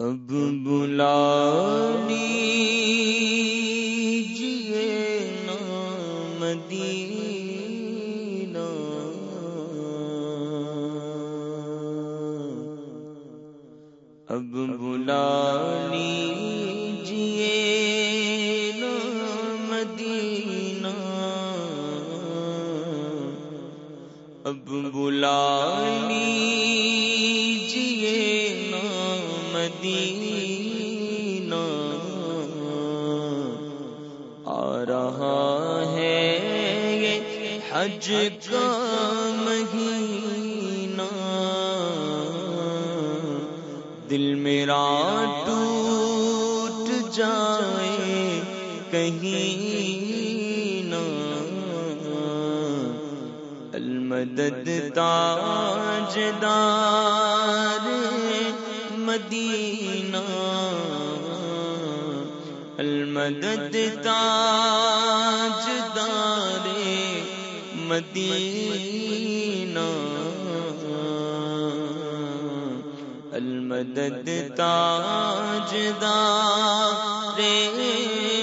اب بلانی جیے مدینہ۔ اب بلانی جیے مدینہ۔ اب بلانی مدینہ آ رہا ہے یہ حج کا مہینہ۔ دل میرا ٹوٹ جائے کہیں نہ۔ المدد تاجدار مدینہ المدد تاج دار مدینہ المدد تاج دار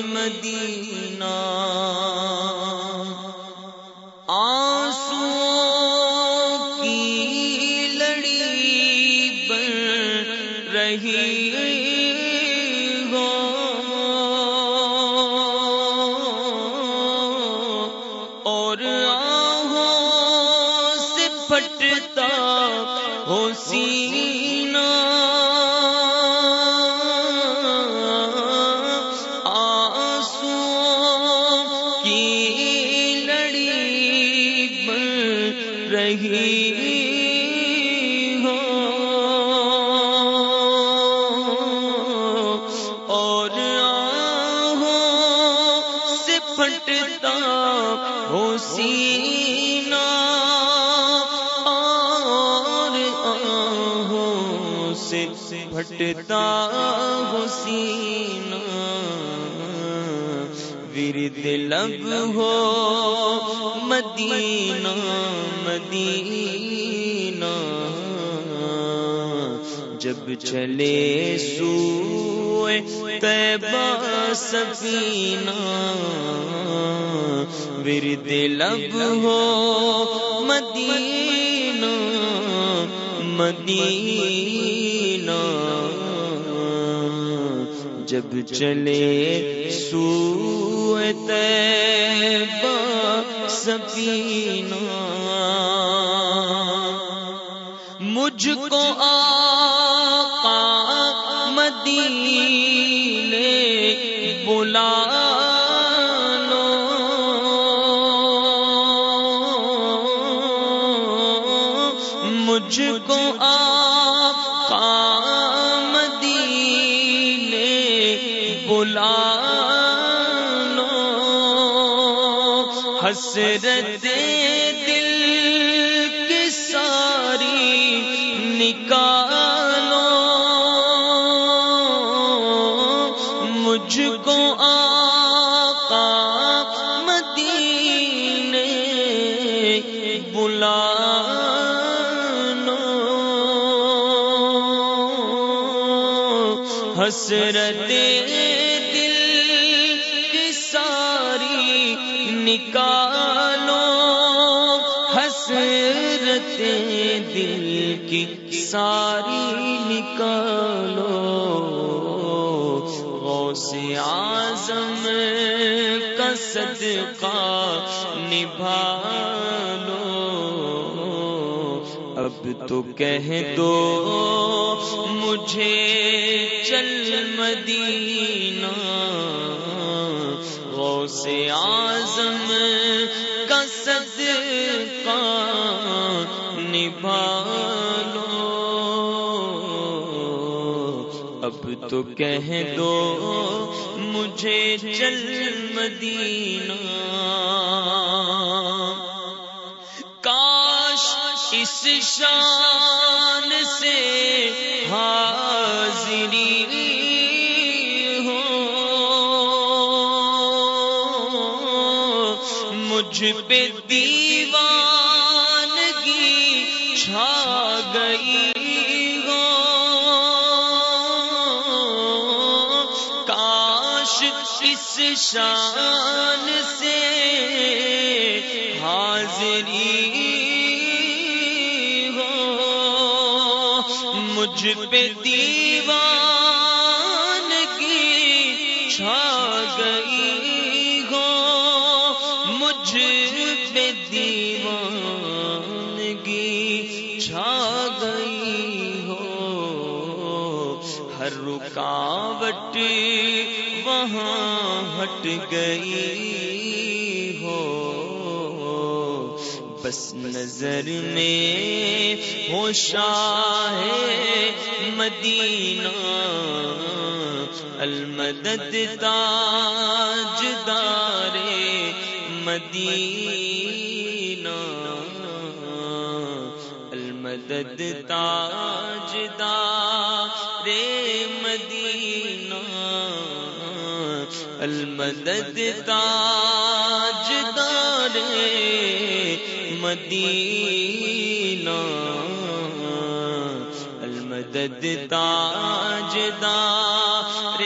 مدینہ۔ نہیں۔ پھٹتا ہو سینہ سے پھٹتا حسین ورد لب ہو مدینہ مدینہ۔ جب چلے سوئے، تیبہ سفینہ ورد لب ہو مدینہ مدینہ۔ جب چلے سوت سفینہ۔ مجھ کو آقا مدینے بلا مجھ کو آقا مدینے بلا حسرت مجھ کو آقا مدینے بلا حسرت دل کی ساری نکالو حسرت دل کی ساری صدقہ نبھا اب تو کہہ دو، مجھے چل مدینہ۔ غوث آزم کا صدقہ نبھا لو اب تو کہہ دو، مجھے چل مدینہ۔ اس شان سے حاضری ہو۔ مجھ پہ دیوانگی چھا گئی ہو۔ اس شان سے حاضری مجھ پہ دیوان کی چھا گئی ہو، مجھ پہ دیوان کی چھا گئی ہو۔ ہر رکاوٹ وہاں ہٹ گئی ہو۔ بس نظر میں ہو شاہ مدینہ، المدد تاج دار مدینہ، المدد تاج دار مدینہ، المدد تاج دار مدینہ، المدد تاج دار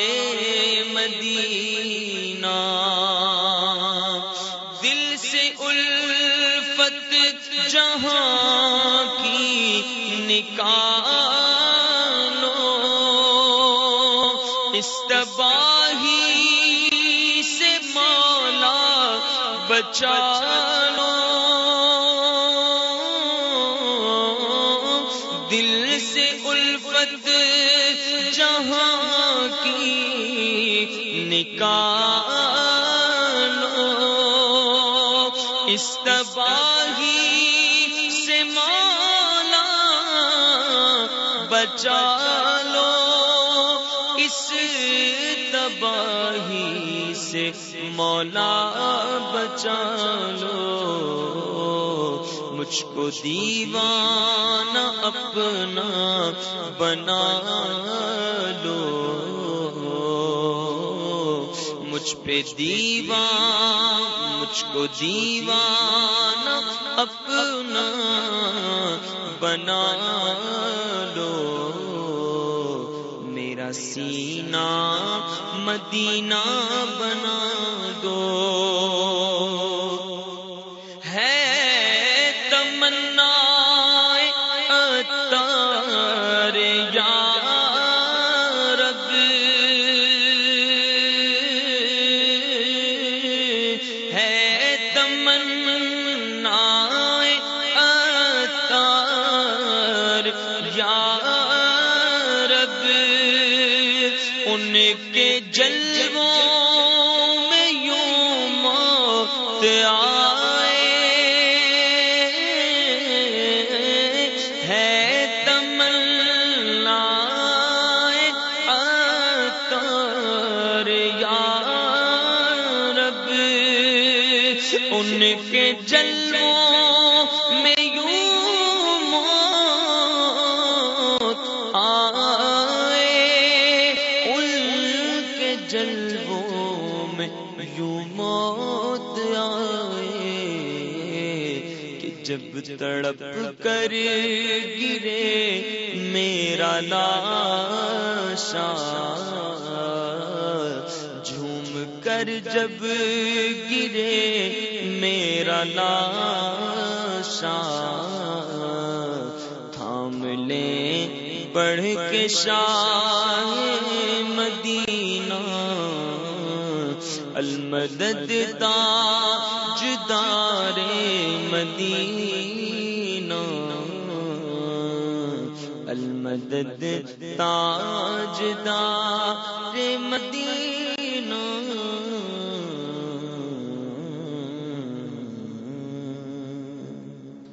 مدینہ۔ دل سے الفت جہاں کی نکالو، استباہی سے مولا بچا۔ جہاں کی نکالو استباہی سے مولا بچا لو اس تباہی سے مولا بچا لو مجھ کو دیوان اپنا بنا لو۔ مجھ پہ دیوان مجھ کو دیوان اپنا بنا لو۔ میرا سینہ مدینہ بنا دو۔ یا رب، ان کے جلووں میں یوں موت آئے۔ ہے تمنا اتار یا رب، ان کے جلووں میں جلووں میں یوں موت آئے کہ جب تڑپ کر گرے میرا لاشا جھوم کر جب گرے میرا لاشا بڑھ کے شاہ مدینہ المدد تاج دار مدینہ المدد تاج دار مدینہ۔